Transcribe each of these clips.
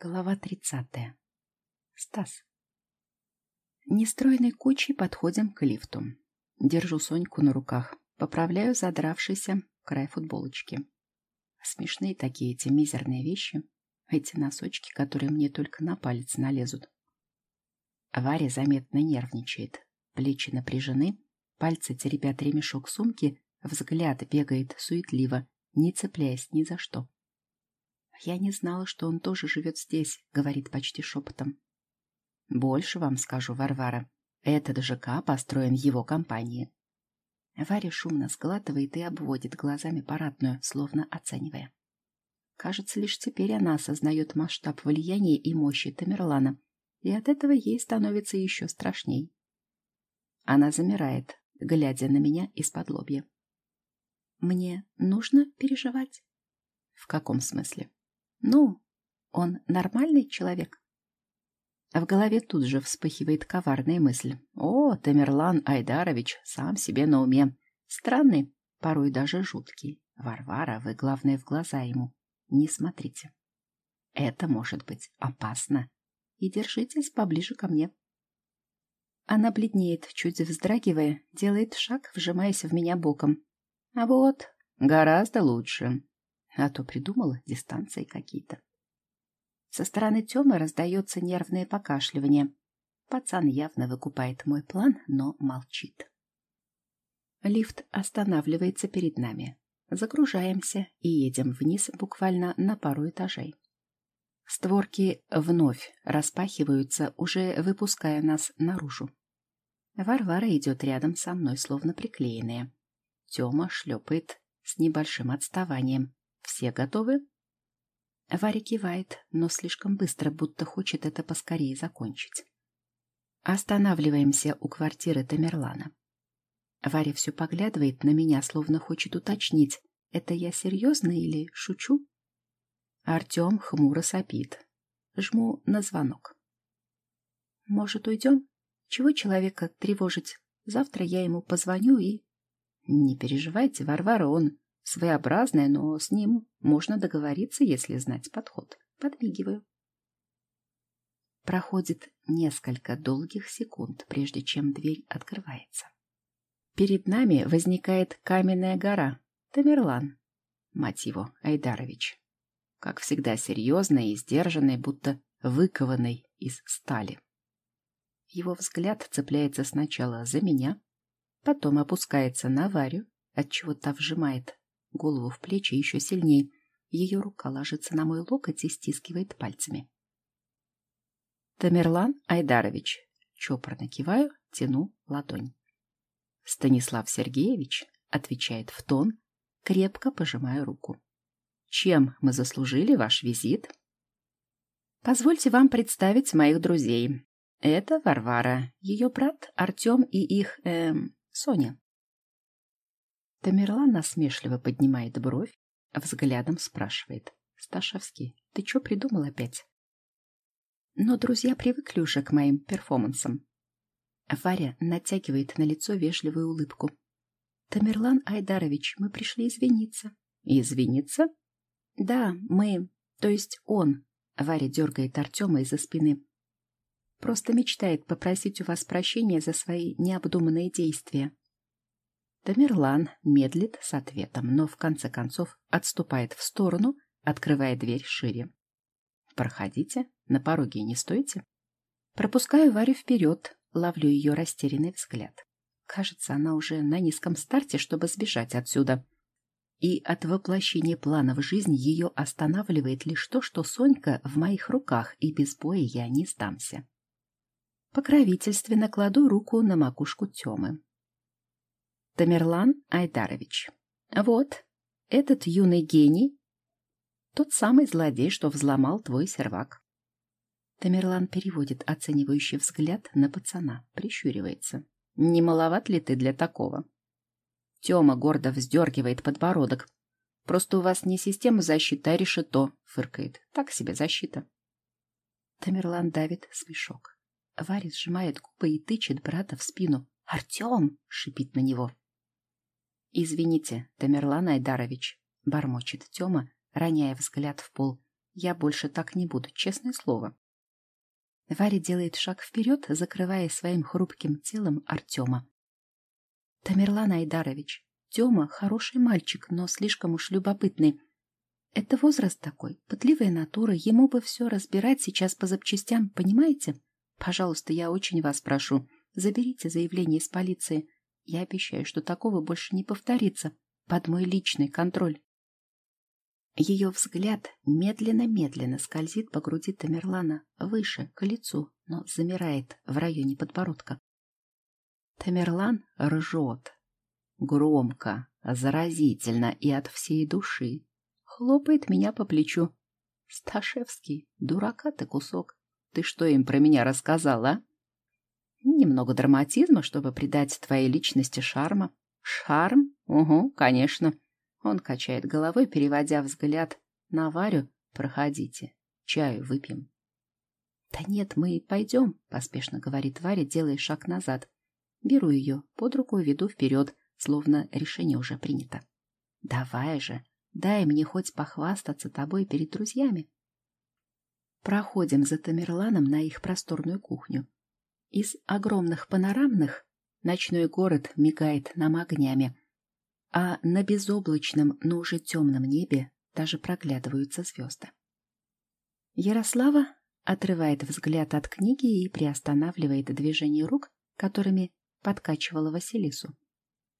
Глава тридцатая. Стас. Нестройной кучей подходим к лифту. Держу Соньку на руках, поправляю задравшийся край футболочки. Смешные такие эти мизерные вещи, эти носочки, которые мне только на палец налезут. Варя заметно нервничает, плечи напряжены, пальцы теребят ремешок сумки, взгляд бегает суетливо, не цепляясь ни за что. «Я не знала, что он тоже живет здесь», — говорит почти шепотом. «Больше вам скажу, Варвара. Этот ЖК построен его компанией». Варя шумно сглатывает и обводит глазами парадную, словно оценивая. Кажется, лишь теперь она осознает масштаб влияния и мощи Тамерлана, и от этого ей становится еще страшней. Она замирает, глядя на меня из-под лобья. «Мне нужно переживать?» «В каком смысле?» Ну, он нормальный человек? В голове тут же вспыхивает коварная мысль. О, Тамерлан Айдарович сам себе на уме. Странный, порой даже жуткий. Варвара, вы, главное, в глаза ему. Не смотрите. Это может быть опасно. И держитесь поближе ко мне. Она бледнеет, чуть вздрагивая, делает шаг, вжимаясь в меня боком. А вот, гораздо лучше. А то придумала дистанции какие-то. Со стороны Тёмы раздается нервное покашливание. Пацан явно выкупает мой план, но молчит. Лифт останавливается перед нами. Загружаемся и едем вниз буквально на пару этажей. Створки вновь распахиваются, уже выпуская нас наружу. Варвара идет рядом со мной, словно приклеенная. Тёма шлепает с небольшим отставанием. Все готовы? Варя кивает, но слишком быстро, будто хочет это поскорее закончить. Останавливаемся у квартиры Тамерлана. Варя все поглядывает на меня, словно хочет уточнить, это я серьезно или шучу? Артем хмуро сопит. Жму на звонок. Может, уйдем? Чего человека тревожить? Завтра я ему позвоню и... Не переживайте, Варвара, он Своеобразное, но с ним можно договориться, если знать подход. Подмигиваю. Проходит несколько долгих секунд, прежде чем дверь открывается. Перед нами возникает каменная гора. Тамерлан. Мать его, Айдарович. Как всегда серьезный и сдержанный, будто выкованный из стали. Его взгляд цепляется сначала за меня, потом опускается на Варю, отчего та вжимает голову в плечи еще сильнее. Ее рука ложится на мой локоть и стискивает пальцами. Тамерлан Айдарович. Чопорно киваю, тяну ладонь. Станислав Сергеевич отвечает в тон, крепко пожимаю руку. Чем мы заслужили ваш визит? Позвольте вам представить моих друзей. Это Варвара, ее брат Артем и их, эм, Соня. Тамерлан насмешливо поднимает бровь, а взглядом спрашивает. «Сташевский, ты что придумал опять?» Но друзья привыкли уже к моим перформансам. Варя натягивает на лицо вежливую улыбку. «Тамерлан Айдарович, мы пришли извиниться». «Извиниться?» «Да, мы, то есть он», — Варя дергает Артема из-за спины. «Просто мечтает попросить у вас прощения за свои необдуманные действия». Тамерлан медлит с ответом, но в конце концов отступает в сторону, открывая дверь шире. «Проходите, на пороге не стойте». Пропускаю Варю вперед, ловлю ее растерянный взгляд. Кажется, она уже на низком старте, чтобы сбежать отсюда. И от воплощения плана в жизнь ее останавливает лишь то, что Сонька в моих руках, и без боя я не сдамся. Покровительственно кладу руку на макушку Темы. Тамерлан Айдарович. Вот, этот юный гений — тот самый злодей, что взломал твой сервак. Тамерлан переводит оценивающий взгляд на пацана, прищуривается. Не маловат ли ты для такого? Тёма гордо вздергивает подбородок. Просто у вас не система защиты, а решето, фыркает. Так себе защита. Тамерлан давит смешок. Варя сжимает губы и тычет брата в спину. «Артем!» — шипит на него. «Извините, Тамерлан Айдарович», — бормочет Тёма, роняя взгляд в пол. Я больше так не буду, честное слово. Варя делает шаг вперед, закрывая своим хрупким телом Артема. Тамерлан Айдарович, Тёма хороший мальчик, но слишком уж любопытный. Это возраст такой, пытливая натура, ему бы все разбирать сейчас по запчастям, понимаете? Пожалуйста, я очень вас прошу, заберите заявление из полиции. Я обещаю, что такого больше не повторится. Под мой личный контроль. Ее взгляд медленно-медленно скользит по груди Тамерлана, выше, к лицу, но замирает в районе подбородка. Тамерлан ржет. Громко, заразительно и от всей души. Хлопает меня по плечу. Сташевский, дурака ты кусок. Ты что им про меня рассказала? А? Немного драматизма, чтобы придать твоей личности шарма. Шарм? Угу, конечно. Он качает головой, переводя взгляд на Варю. «Проходите, чаю выпьем». «Да нет, мы пойдем», — поспешно говорит Варя, делая шаг назад. Беру ее, под руку веду вперед, словно решение уже принято. «Давай же, дай мне хоть похвастаться тобой перед друзьями». Проходим за Тамерланом на их просторную кухню. Из огромных панорамных ночной город мигает нам огнями, а на безоблачном, но уже темном небе даже проглядываются звезды. Ярослава отрывает взгляд от книги и приостанавливает движение рук, которыми подкачивала Василису.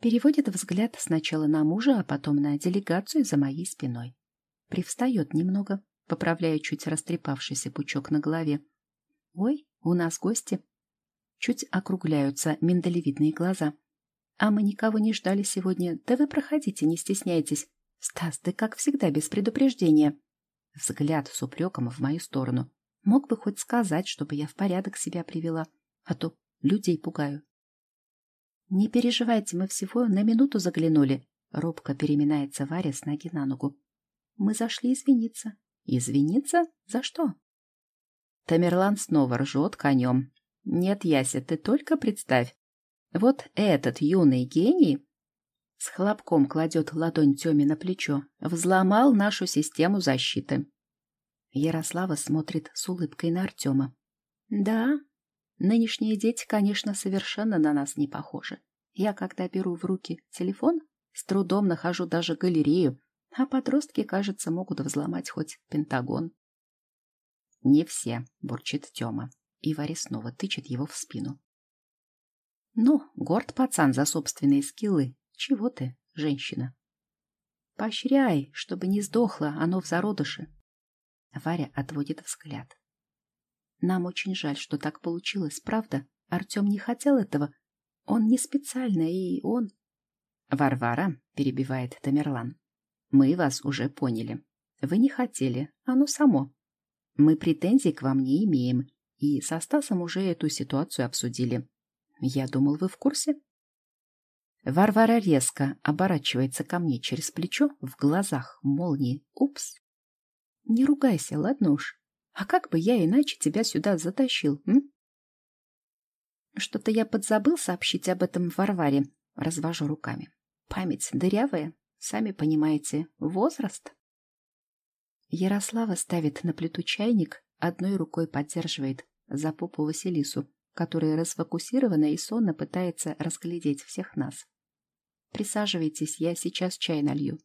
Переводит взгляд сначала на мужа, а потом на делегацию за моей спиной. Привстает немного, поправляя чуть растрепавшийся пучок на голове. «Ой, у нас гости!» Чуть округляются миндалевидные глаза. А мы никого не ждали сегодня. Да вы проходите, не стесняйтесь. Стас, ты как всегда без предупреждения. Взгляд с упреком в мою сторону. Мог бы хоть сказать, чтобы я в порядок себя привела, а то людей пугаю. Не переживайте, мы всего на минуту заглянули. Робко переминается Варя с ноги на ногу. Мы зашли извиниться. Извиниться? За что? Тамерлан снова ржет конем. Нет, Яся, ты только представь. Вот этот юный гений с хлопком кладет ладонь Тёме на плечо, взломал нашу систему защиты. Ярослава смотрит с улыбкой на Артема. Да, нынешние дети, конечно, совершенно на нас не похожи. Я, когда беру в руки телефон, с трудом нахожу даже галерею, а подростки, кажется, могут взломать хоть Пентагон. Не все, бурчит Тёма, и Варя снова тычет его в спину. Ну, горд пацан за собственные скиллы. Чего ты, женщина? Поощряй, чтобы не сдохло оно в зародыше. Варя отводит взгляд. Нам очень жаль, что так получилось, правда? Артем не хотел этого. Он не специально, и он... Варвара, перебивает Тамерлан. Мы вас уже поняли. Вы не хотели, оно само. Мы претензий к вам не имеем, и со Стасом уже эту ситуацию обсудили. Я думал, вы в курсе. Варвара резко оборачивается ко мне через плечо, в глазах молнии. Упс. Не ругайся, ладно уж. А как бы я иначе тебя сюда затащил, м? Что-то я подзабыл сообщить об этом Варваре. Развожу руками. Память дырявая, сами понимаете, возраст. Ярослава ставит на плиту чайник, одной рукой поддерживает за попу Василису, который расфокусированно и сонно пытается разглядеть всех нас. Присаживайтесь, я сейчас чай налью.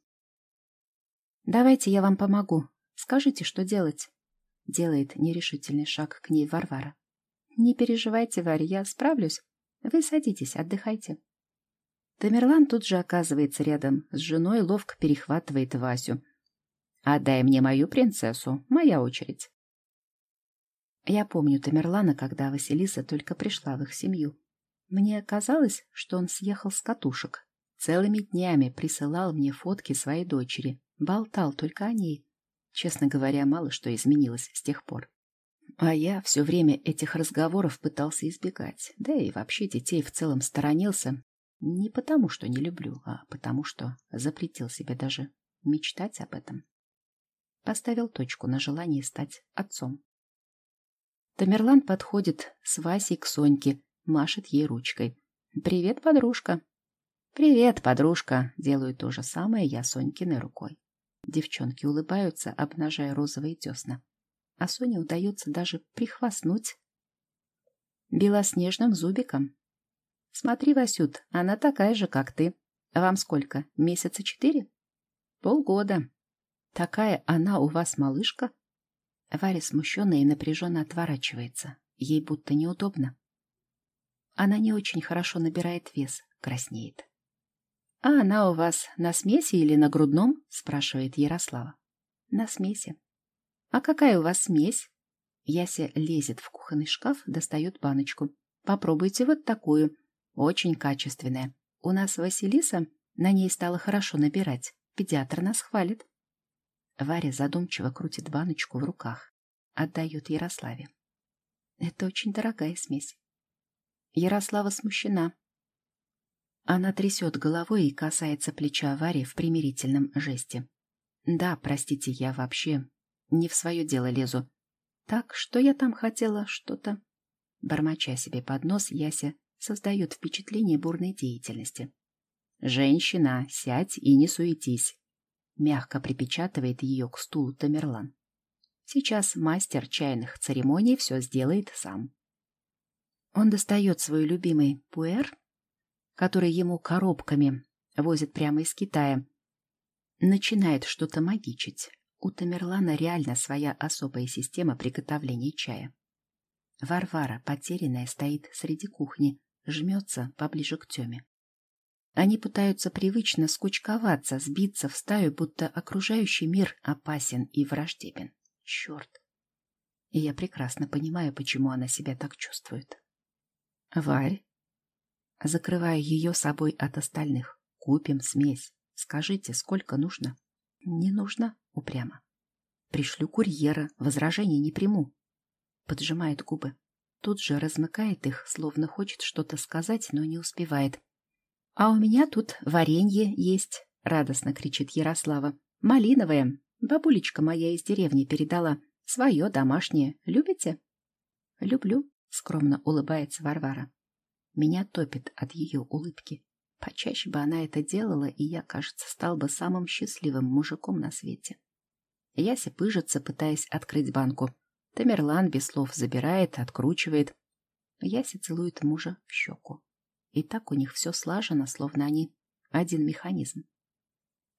Давайте я вам помогу. Скажите, что делать. Делает нерешительный шаг к ней Варвара. Не переживайте, Варя, я справлюсь. Вы садитесь, отдыхайте. Тамерлан тут же оказывается рядом с женой, ловко перехватывает Васю. «Отдай мне мою принцессу, моя очередь». Я помню Тамерлана, когда Василиса только пришла в их семью. Мне казалось, что он съехал с катушек. Целыми днями присылал мне фотки своей дочери, болтал только о ней. Честно говоря, мало что изменилось с тех пор. А я все время этих разговоров пытался избегать, да и вообще детей в целом сторонился. Не потому, что не люблю, а потому, что запретил себе даже мечтать об этом. Поставил точку на желании стать отцом. Тамерлан подходит с Васей к Соньке, машет ей ручкой. «Привет, подружка!» «Привет, подружка!» Делаю то же самое я Сонькиной рукой. Девчонки улыбаются, обнажая розовые десна. А Соне удается даже прихвастнуть белоснежным зубиком. Смотри, Васют, она такая же, как ты. Вам сколько, месяца четыре? Полгода. Такая она у вас малышка? Варя смущенно и напряженно отворачивается. Ей будто неудобно. Она не очень хорошо набирает вес, краснеет. — А она у вас на смеси или на грудном? — спрашивает Ярослава. — На смеси. — А какая у вас смесь? Яся лезет в кухонный шкаф, достает баночку. — Попробуйте вот такую. Очень качественная. У нас Василиса на ней стала хорошо набирать. Педиатр нас хвалит. Варя задумчиво крутит баночку в руках. Отдает Ярославе. Это очень дорогая смесь. Ярослава смущена. Она трясет головой и касается плеча Вари в примирительном жесте. Да, простите, я вообще не в свое дело лезу. Так, что я там хотела, что-то... Бормоча себе под нос, Яся создает впечатление бурной деятельности. «Женщина, сядь и не суетись», — мягко припечатывает ее к стулу Тамерлан. «Сейчас мастер чайных церемоний все сделает сам». Он достает свой любимый пуэр, который ему коробками возят прямо из Китая. Начинает что-то магичить. У Тамерлана реально своя особая система приготовления чая. Варвара, потерянная, стоит среди кухни, жмется поближе к Теме. Они пытаются привычно скучковаться, сбиться в стаю, будто окружающий мир опасен и враждебен. Черт! И я прекрасно понимаю, почему она себя так чувствует. Варь. Закрываю ее собой от остальных. Купим смесь. Скажите, сколько нужно? Не нужно, упрямо. Пришлю курьера, возражений не приму. Поджимает губы. Тут же размыкает их, словно хочет что-то сказать, но не успевает. «А у меня тут варенье есть», — радостно кричит Ярослава. «Малиновое. Бабулечка моя из деревни передала. Свое домашнее. Любите?» «Люблю», — скромно улыбается Варвара. Меня топит от ее улыбки. Почаще бы она это делала, и я, кажется, стал бы самым счастливым мужиком на свете. Яся пыжится, пытаясь открыть банку. Тамерлан без слов забирает, откручивает. Яся целует мужа в щеку. И так у них все слажено, словно они один механизм.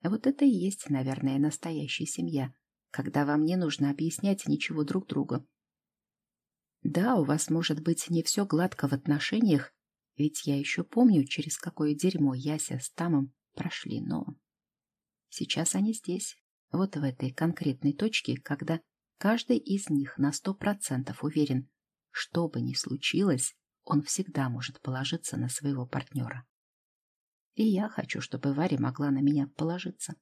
Вот это и есть, наверное, настоящая семья, когда вам не нужно объяснять ничего друг другу, да, у вас может быть не все гладко в отношениях, ведь я еще помню, через какое дерьмо Яся с Тамом прошли, но... Сейчас они здесь, вот в этой конкретной точке, когда каждый из них на сто процентов уверен, что бы ни случилось, он всегда может положиться на своего партнера. И я хочу, чтобы Варя могла на меня положиться.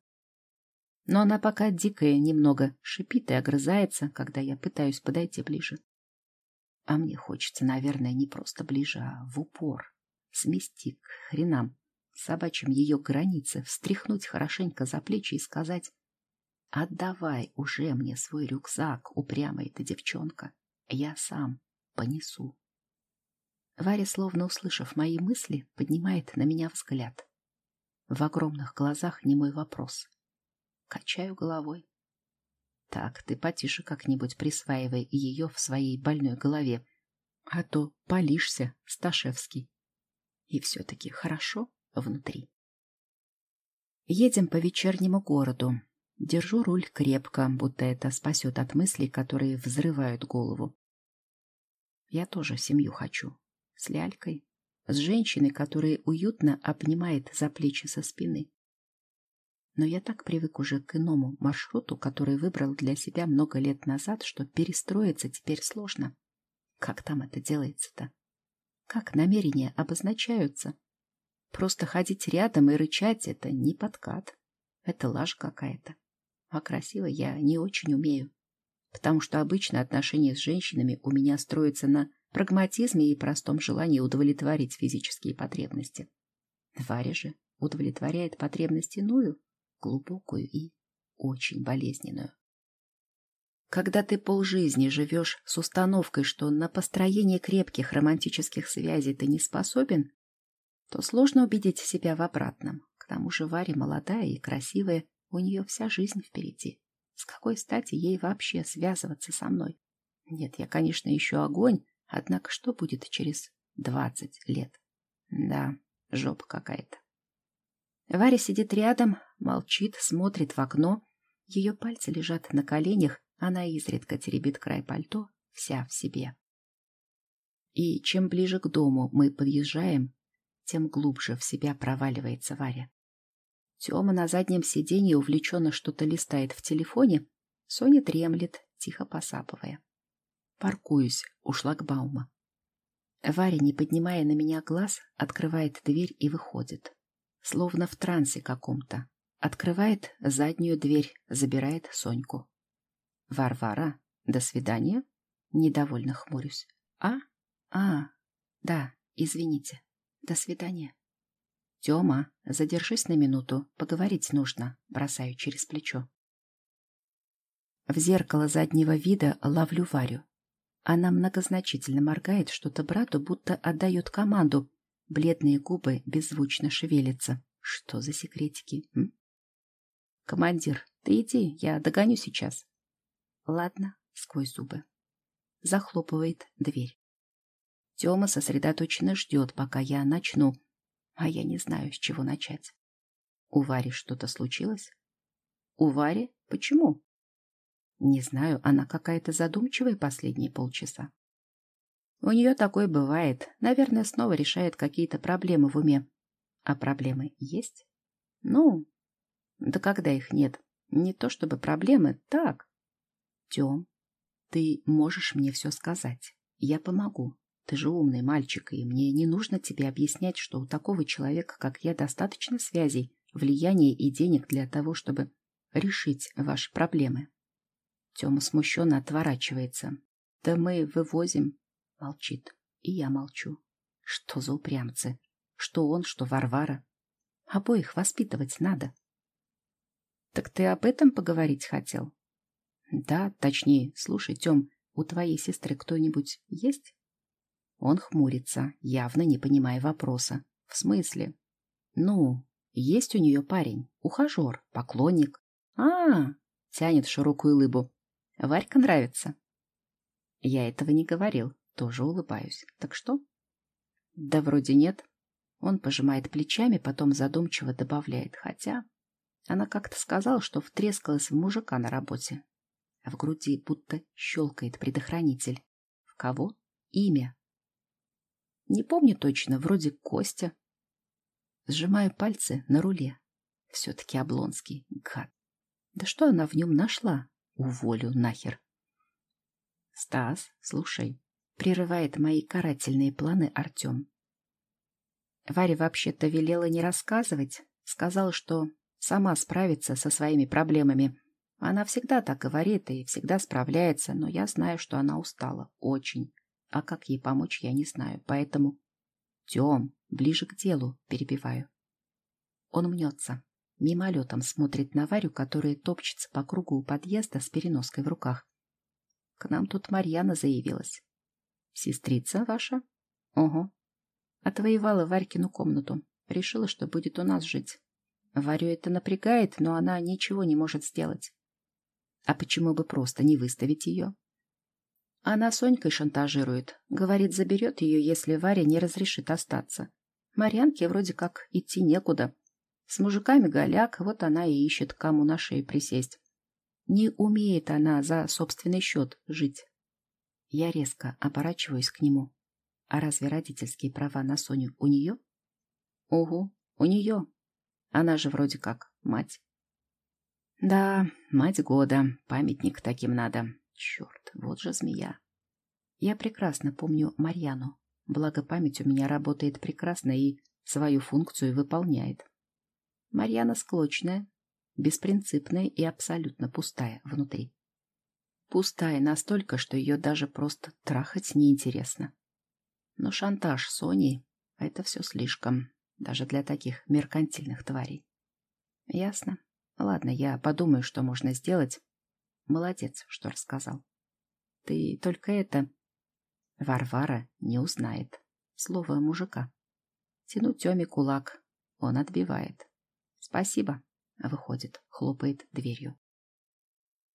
Но она пока дикая, немного шипит и огрызается, когда я пытаюсь подойти ближе. А мне хочется, наверное, не просто ближе, а в упор. Смести к хренам, собачьим ее границы, встряхнуть хорошенько за плечи и сказать «Отдавай уже мне свой рюкзак, упрямая ты девчонка, я сам понесу». Варя, словно услышав мои мысли, поднимает на меня взгляд. В огромных глазах не мой вопрос. Качаю головой. Так, ты потише как-нибудь присваивай ее в своей больной голове, а то палишься, Сташевский. И все-таки хорошо внутри. Едем по вечернему городу. Держу руль крепко, будто это спасет от мыслей, которые взрывают голову. Я тоже семью хочу. С лялькой. С женщиной, которая уютно обнимает за плечи со спины но я так привык уже к иному маршруту, который выбрал для себя много лет назад, что перестроиться теперь сложно. Как там это делается-то? Как намерения обозначаются? Просто ходить рядом и рычать — это не подкат. Это лажь какая-то. А красиво я не очень умею. Потому что обычно отношения с женщинами у меня строятся на прагматизме и простом желании удовлетворить физические потребности. Варя же удовлетворяет потребность иную, глубокую и очень болезненную. Когда ты полжизни живешь с установкой, что на построение крепких романтических связей ты не способен, то сложно убедить себя в обратном. К тому же Варя молодая и красивая, У нее вся жизнь впереди. С какой стати ей вообще связываться со мной? Нет, я, конечно, еще огонь, однако что будет через двадцать лет? Да, жопа какая-то. Варя сидит рядом, молчит, смотрит в окно. Ее пальцы лежат на коленях, она изредка теребит край пальто, вся в себе. И чем ближе к дому мы подъезжаем, тем глубже в себя проваливается Варя. Тёма на заднем сиденье увлеченно что-то листает в телефоне, Соня дремлет, тихо посапывая. Паркуюсь у шлагбаума. Варя, не поднимая на меня глаз, открывает дверь и выходит. Словно в трансе каком-то. Открывает заднюю дверь, забирает Соньку. «Варвара, до свидания?» Недовольно хмурюсь. «А? А, да, извините. До свидания». «Тёма, задержись на минуту, поговорить нужно», бросаю через плечо. В зеркало заднего вида ловлю Варю. Она многозначительно моргает что-то брату, будто отдает команду. Бледные губы беззвучно шевелятся. Что за секретики? М? «Командир, ты иди, я догоню сейчас». «Ладно», — сквозь зубы. Захлопывает дверь. Тёма сосредоточенно ждет, пока я начну, а я не знаю, с чего начать. У Вари что-то случилось? У Вари? Почему? Не знаю, она какая-то задумчивая последние полчаса. У нее такое бывает. Наверное, снова решает какие-то проблемы в уме. А проблемы есть? Ну, да когда их нет? Не то чтобы проблемы, так. Тем, ты можешь мне все сказать. Я помогу. Ты же умный мальчик, и мне не нужно тебе объяснять, что у такого человека, как я, достаточно связей, влияния и денег для того, чтобы решить ваши проблемы. Тёма смущенно отворачивается. Да мы вывозим. Молчит. И я молчу. Что за упрямцы? Что он, что Варвара. Обоих воспитывать надо. Так ты об этом поговорить хотел? Да, точнее, слушай, Тём, у твоей сестры кто-нибудь есть? Он хмурится, явно не понимая вопроса. В смысле? Ну, есть у нее парень, ухажер, поклонник. А, -а, -а тянет широкую улыбу. Варька нравится. Я этого не говорил, тоже улыбаюсь. Так что? Да вроде нет. Он пожимает плечами, потом задумчиво добавляет. Хотя она как-то сказала, что втрескалась в мужика на работе. А в груди будто щелкает предохранитель. В кого? Имя. Не помню точно, вроде Костя. Сжимаю пальцы на руле. Все-таки Облонский, гад. Да что она в нем нашла? Уволю нахер. Стас, слушай, прерывает мои карательные планы Артем. Варя вообще-то велела не рассказывать. Сказала, что сама справится со своими проблемами. Она всегда так говорит и всегда справляется, но я знаю, что она устала. Очень. А как ей помочь, я не знаю. Поэтому... Тем, ближе к делу, перебиваю. Он мнется. Мимолетом смотрит на Варю, которая топчется по кругу у подъезда с переноской в руках. К нам тут Марьяна заявилась. Сестрица ваша? Ого. Отвоевала Варькину комнату. Решила, что будет у нас жить. Варю это напрягает, но она ничего не может сделать. А почему бы просто не выставить ее? Она Сонькой шантажирует. Говорит, заберет ее, если Варя не разрешит остаться. Марьянке вроде как идти некуда. С мужиками голяк, вот она и ищет, кому на шею присесть. Не умеет она за собственный счет жить. Я резко оборачиваюсь к нему. А разве родительские права на Соню у нее? Угу, у нее. Она же вроде как мать. Да, мать года, памятник таким надо. Черт, вот же змея. Я прекрасно помню Марьяну. Благо память у меня работает прекрасно и свою функцию выполняет. Марьяна склочная, беспринципная и абсолютно пустая внутри. Пустая настолько, что ее даже просто трахать неинтересно. Но шантаж Сони — это все слишком, даже для таких меркантильных тварей. Ясно. Ладно, я подумаю, что можно сделать. Молодец, что рассказал. Ты только это... Варвара не узнает. Слово мужика. Тяну Теме кулак. Он отбивает. Спасибо. Выходит, хлопает дверью.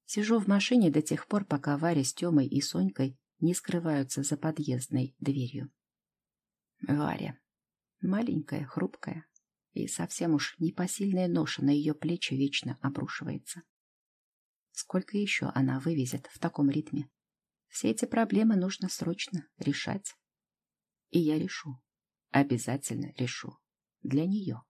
Сижу в машине до тех пор, пока Варя с Тёмой и Сонькой не скрываются за подъездной дверью. Варя. Маленькая, хрупкая, и совсем уж непосильная ноша на ее плечи вечно обрушивается. Сколько еще она вывезет в таком ритме? Все эти проблемы нужно срочно решать. И я решу. Обязательно решу. Для нее.